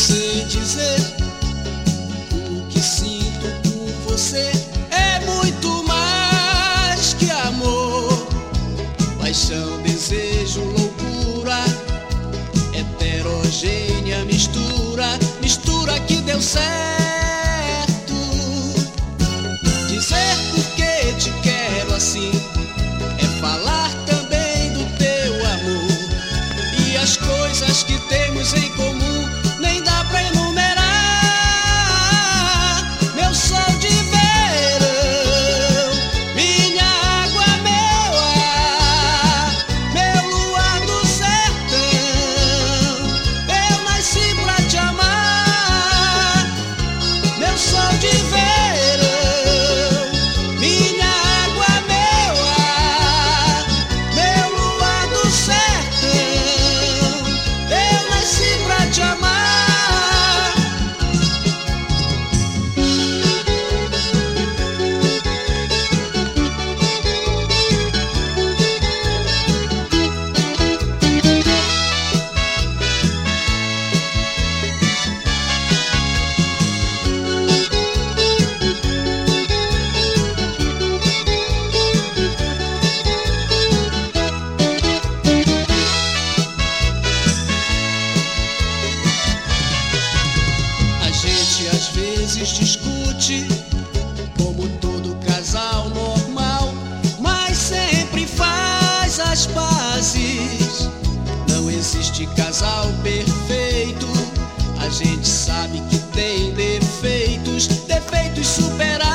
sei dizer o que sinto por você é muito mais que amor, paixão, desejo, loucura, heterogênea mistura, mistura que deu certo. Dizer vezes discute, como todo casal normal, mas sempre faz as pazes. Não existe casal perfeito, a gente sabe que tem defeitos, defeitos superáveis.